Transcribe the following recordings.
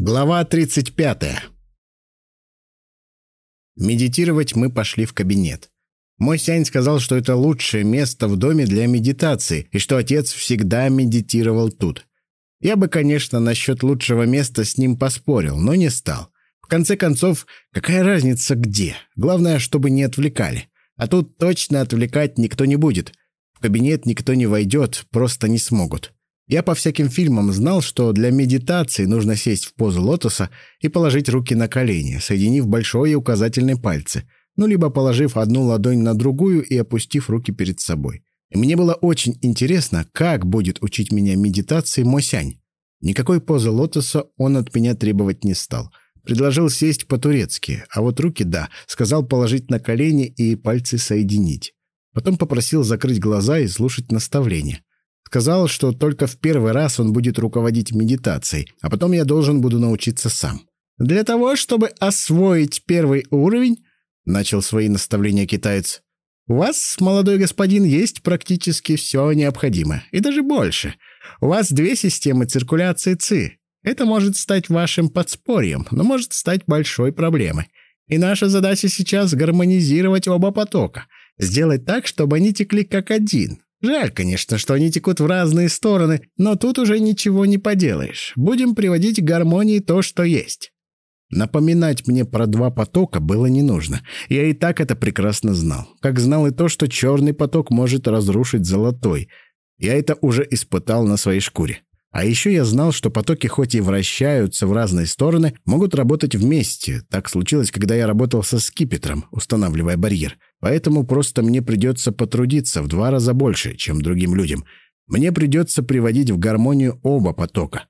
Глава 35. Медитировать мы пошли в кабинет. Мой сянь сказал, что это лучшее место в доме для медитации, и что отец всегда медитировал тут. Я бы, конечно, насчет лучшего места с ним поспорил, но не стал. В конце концов, какая разница где? Главное, чтобы не отвлекали. А тут точно отвлекать никто не будет. В кабинет никто не войдет, просто не смогут. Я по всяким фильмам знал, что для медитации нужно сесть в позу лотоса и положить руки на колени, соединив большой и указательный пальцы, ну, либо положив одну ладонь на другую и опустив руки перед собой. И мне было очень интересно, как будет учить меня медитации Мосянь. Никакой позы лотоса он от меня требовать не стал. Предложил сесть по-турецки, а вот руки, да, сказал положить на колени и пальцы соединить. Потом попросил закрыть глаза и слушать наставления. Сказал, что только в первый раз он будет руководить медитацией, а потом я должен буду научиться сам. Для того, чтобы освоить первый уровень, начал свои наставления китаец, у вас, молодой господин, есть практически все необходимое, и даже больше. У вас две системы циркуляции ЦИ. Это может стать вашим подспорьем, но может стать большой проблемой. И наша задача сейчас гармонизировать оба потока, сделать так, чтобы они текли как один, Жаль, конечно, что они текут в разные стороны, но тут уже ничего не поделаешь. Будем приводить к гармонии то, что есть. Напоминать мне про два потока было не нужно. Я и так это прекрасно знал. Как знал и то, что черный поток может разрушить золотой. Я это уже испытал на своей шкуре. А еще я знал, что потоки хоть и вращаются в разные стороны, могут работать вместе. Так случилось, когда я работал со скипетром, устанавливая барьер. Поэтому просто мне придется потрудиться в два раза больше, чем другим людям. Мне придется приводить в гармонию оба потока.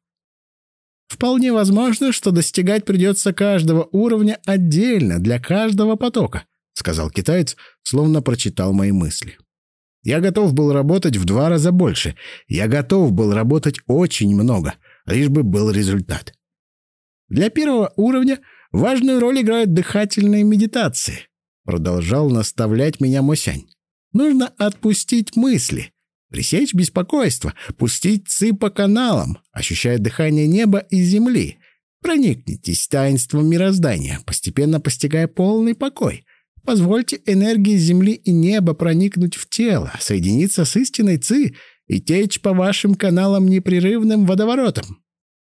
Вполне возможно, что достигать придется каждого уровня отдельно, для каждого потока, сказал китаец, словно прочитал мои мысли. Я готов был работать в два раза больше. Я готов был работать очень много, лишь бы был результат. Для первого уровня важную роль играют дыхательные медитации. Продолжал наставлять меня Мосянь. Нужно отпустить мысли, пресечь беспокойство, пустить ци по каналам, ощущая дыхание неба и земли. Проникнитесь таинством мироздания, постепенно постигая полный покой. Позвольте энергии земли и неба проникнуть в тело, соединиться с истинной Ци и течь по вашим каналам непрерывным водоворотом.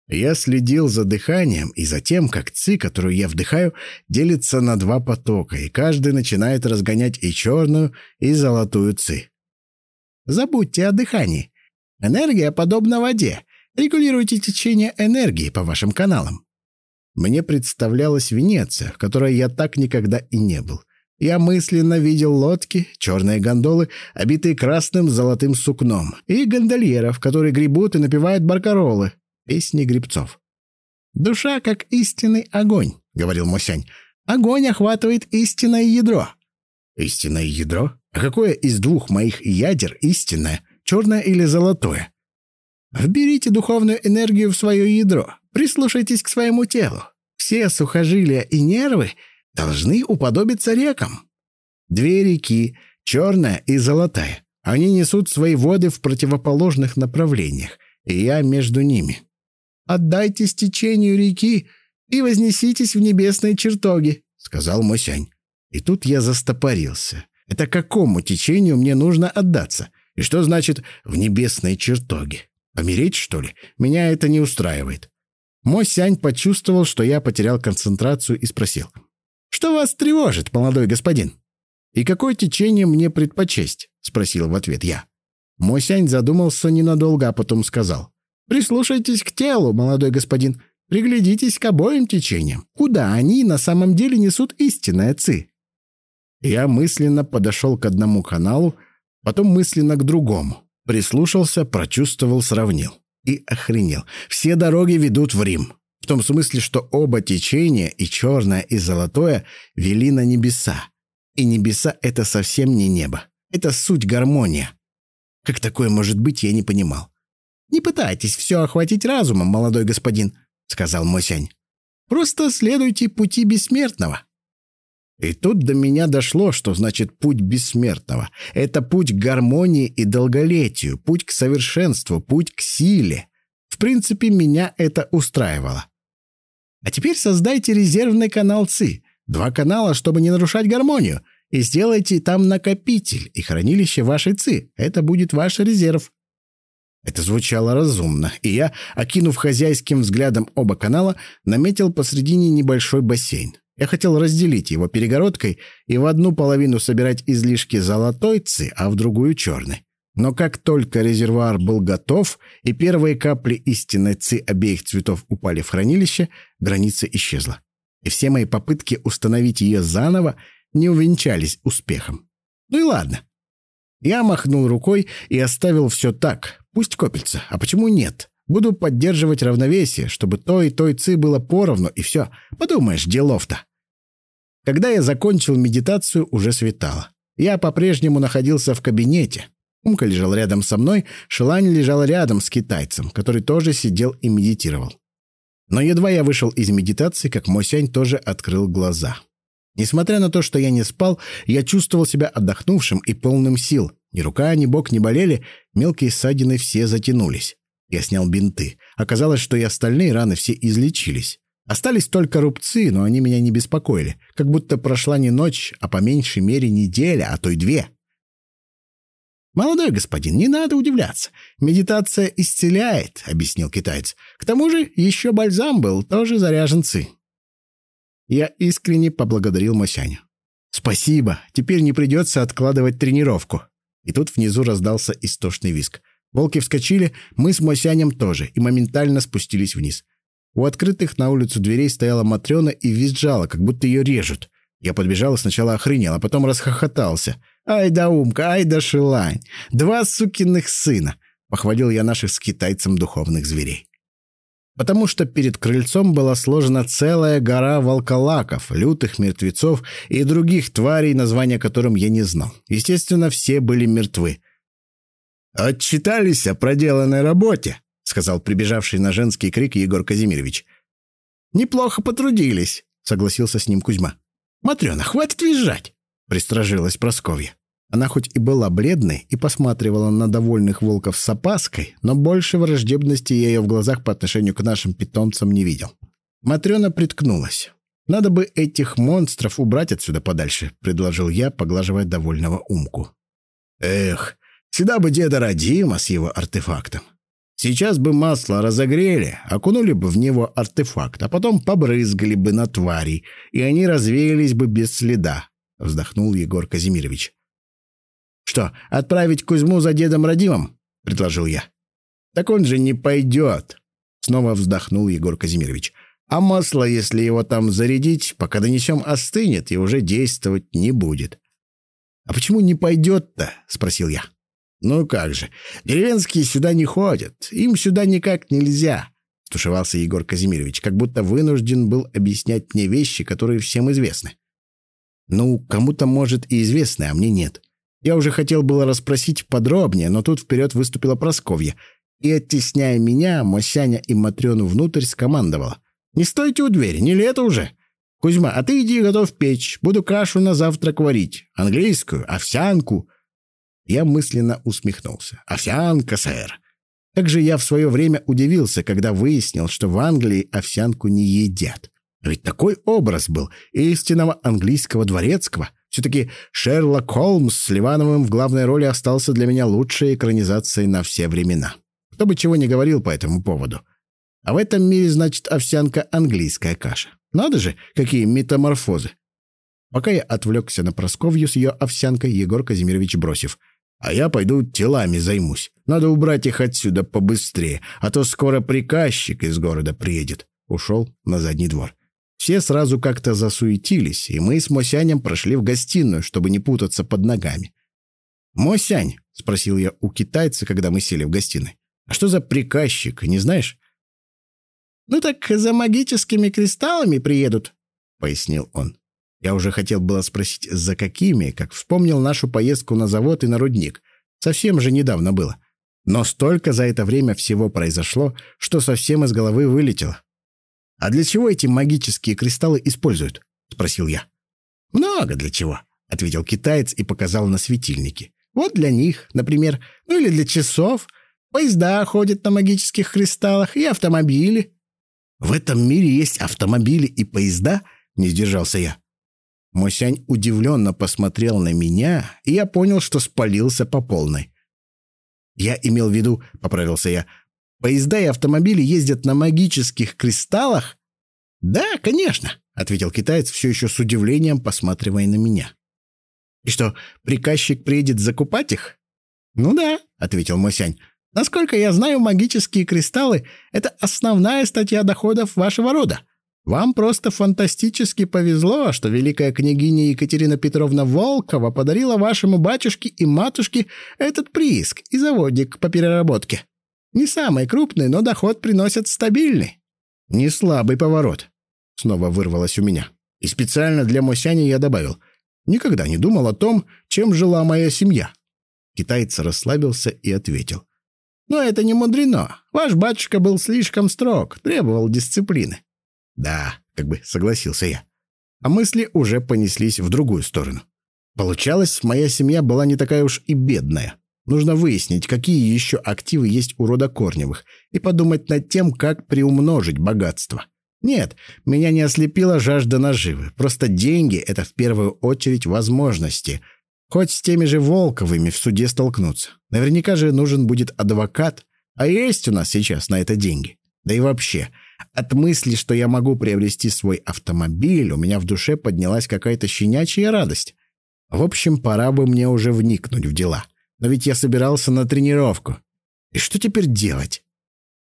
Я следил за дыханием и за тем, как ци, которую я вдыхаю, делится на два потока, и каждый начинает разгонять и черную, и золотую ци. Забудьте о дыхании. Энергия подобна воде. Регулируйте течение энергии по вашим каналам. Мне представлялась Венеция, в которой я так никогда и не был. Я мысленно видел лодки, черные гондолы, обитые красным золотым сукном, и гондольеров, которые гребут и напевают баркаролы, песни гребцов. «Душа как истинный огонь», — говорил Мосянь. «Огонь охватывает истинное ядро». «Истинное ядро? А какое из двух моих ядер истинное, черное или золотое?» «Вберите духовную энергию в свое ядро, прислушайтесь к своему телу. Все сухожилия и нервы — должны уподобиться рекам. Две реки, черная и золотая. Они несут свои воды в противоположных направлениях, и я между ними. «Отдайтесь течению реки и вознеситесь в небесные чертоги», — сказал Мосянь. И тут я застопорился. Это какому течению мне нужно отдаться? И что значит «в небесные чертоги»? Помереть, что ли? Меня это не устраивает. Мой Сянь почувствовал, что я потерял концентрацию и спросил. Что вас тревожит, молодой господин? И какое течение мне предпочесть? Спросил в ответ я. Мосянь задумался ненадолго, а потом сказал. Прислушайтесь к телу, молодой господин. Приглядитесь к обоим течениям. Куда они на самом деле несут истинное ци? Я мысленно подошел к одному каналу, потом мысленно к другому. Прислушался, прочувствовал, сравнил. И охренел. Все дороги ведут в Рим. В том смысле, что оба течения, и черное, и золотое, вели на небеса. И небеса — это совсем не небо. Это суть гармония. Как такое может быть, я не понимал. «Не пытайтесь все охватить разумом, молодой господин», — сказал Мосянь. «Просто следуйте пути бессмертного». И тут до меня дошло, что значит путь бессмертного. Это путь к гармонии и долголетию, путь к совершенству, путь к силе. В принципе, меня это устраивало. А теперь создайте резервный канал ЦИ. Два канала, чтобы не нарушать гармонию. И сделайте там накопитель и хранилище вашей ЦИ. Это будет ваш резерв. Это звучало разумно, и я, окинув хозяйским взглядом оба канала, наметил посредине небольшой бассейн. Я хотел разделить его перегородкой и в одну половину собирать излишки золотой ци, а в другую черный. Но как только резервуар был готов и первые капли истинной ци обеих цветов упали в хранилище, граница исчезла. И все мои попытки установить ее заново не увенчались успехом. Ну и ладно. Я махнул рукой и оставил все так. Пусть копится. А почему нет? Буду поддерживать равновесие, чтобы то и той ци было поровну, и все. Подумаешь, делов-то. Когда я закончил медитацию, уже светало. Я по-прежнему находился в кабинете. Умка лежал рядом со мной, Шелань лежал рядом с китайцем, который тоже сидел и медитировал. Но едва я вышел из медитации, как Мосянь тоже открыл глаза. Несмотря на то, что я не спал, я чувствовал себя отдохнувшим и полным сил. Ни рука, ни бок не болели, мелкие ссадины все затянулись. Я снял бинты. Оказалось, что и остальные раны все излечились. Остались только рубцы, но они меня не беспокоили. Как будто прошла не ночь, а по меньшей мере неделя, а то и две. «Молодой господин, не надо удивляться. Медитация исцеляет», — объяснил китаец. «К тому же еще бальзам был, тоже заряженцы». Я искренне поблагодарил Мосяню. «Спасибо, теперь не придется откладывать тренировку». И тут внизу раздался истошный виск. Волки вскочили, мы с Мосянем тоже, и моментально спустились вниз. У открытых на улицу дверей стояла Матрена и визжала, как будто ее режут. Я подбежал и сначала охренел, а потом расхохотался. «Ай да умка, ай да шелань! Два сукиных сына!» — похвалил я наших с китайцем духовных зверей. Потому что перед крыльцом была сложена целая гора волколаков, лютых мертвецов и других тварей, названия которым я не знал. Естественно, все были мертвы. «Отчитались о проделанной работе», — сказал прибежавший на женский крик Егор Казимирович. «Неплохо потрудились», — согласился с ним Кузьма. «Матрена, хватит визжать», — пристражилась Просковья. Она хоть и была бледной и посматривала на довольных волков с опаской, но больше враждебности я ее в глазах по отношению к нашим питомцам не видел. Матрена приткнулась. «Надо бы этих монстров убрать отсюда подальше», — предложил я, поглаживая довольного умку. «Эх, Сюда бы деда Радима с его артефактом. Сейчас бы масло разогрели, окунули бы в него артефакт, а потом побрызгали бы на тварей, и они развеялись бы без следа», — вздохнул Егор Казимирович. «Что, отправить Кузьму за дедом Радимом?» — предложил я. «Так он же не пойдет», — снова вздохнул Егор Казимирович. «А масло, если его там зарядить, пока донесем, остынет и уже действовать не будет». «А почему не пойдет-то?» — спросил я. «Ну как же, деревенские сюда не ходят, им сюда никак нельзя», — стушевался Егор Казимирович, как будто вынужден был объяснять мне вещи, которые всем известны. «Ну, кому-то, может, и известны, а мне нет. Я уже хотел было расспросить подробнее, но тут вперед выступила Просковья и, оттесняя меня, Мосяня и Матрёну внутрь, скомандовала. «Не стойте у двери, не лето уже!» «Кузьма, а ты иди готов печь. Буду кашу на завтрак варить. Английскую, овсянку. Я мысленно усмехнулся. «Овсянка, сэр!» Как же я в свое время удивился, когда выяснил, что в Англии овсянку не едят. Ведь такой образ был истинного английского дворецкого. Все-таки Шерлок Холмс с Ливановым в главной роли остался для меня лучшей экранизацией на все времена. Кто бы чего ни говорил по этому поводу. А в этом мире, значит, овсянка английская каша. Надо же, какие метаморфозы. Пока я отвлекся на Просковью с ее овсянкой, Егор Казимирович бросив — а я пойду телами займусь. Надо убрать их отсюда побыстрее, а то скоро приказчик из города приедет. Ушел на задний двор. Все сразу как-то засуетились, и мы с Мосянем прошли в гостиную, чтобы не путаться под ногами. «Мосянь», — спросил я у китайца, когда мы сели в гостиной, — «а что за приказчик, не знаешь?» «Ну так за магическими кристаллами приедут», — пояснил он. Я уже хотел было спросить, за какими, как вспомнил нашу поездку на завод и на рудник. Совсем же недавно было. Но столько за это время всего произошло, что совсем из головы вылетело. «А для чего эти магические кристаллы используют?» — спросил я. «Много для чего», — ответил китаец и показал на светильники. «Вот для них, например, ну или для часов. Поезда ходят на магических кристаллах и автомобили». В этом мире есть автомобили и поезда?» — не сдержался я. Мосянь удивленно посмотрел на меня, и я понял, что спалился по полной. «Я имел в виду», — поправился я, — «поезда и автомобили ездят на магических кристаллах?» «Да, конечно», — ответил китаец, все еще с удивлением посматривая на меня. «И что, приказчик приедет закупать их?» «Ну да», — ответил Мосянь. «Насколько я знаю, магические кристаллы — это основная статья доходов вашего рода. Вам просто фантастически повезло, что великая княгиня Екатерина Петровна Волкова подарила вашему батюшке и матушке этот прииск и заводик по переработке. Не самый крупный, но доход приносят стабильный». «Не слабый поворот», — снова вырвалось у меня. И специально для Мосяни я добавил. «Никогда не думал о том, чем жила моя семья». Китаец расслабился и ответил. «Но это не мудрено. Ваш батюшка был слишком строг, требовал дисциплины». «Да», — как бы согласился я. А мысли уже понеслись в другую сторону. Получалось, моя семья была не такая уж и бедная. Нужно выяснить, какие еще активы есть у рода Корневых, и подумать над тем, как приумножить богатство. Нет, меня не ослепила жажда наживы. Просто деньги — это в первую очередь возможности — Хоть с теми же Волковыми в суде столкнуться. Наверняка же нужен будет адвокат, а есть у нас сейчас на это деньги. Да и вообще, от мысли, что я могу приобрести свой автомобиль, у меня в душе поднялась какая-то щенячья радость. В общем, пора бы мне уже вникнуть в дела. Но ведь я собирался на тренировку. И что теперь делать?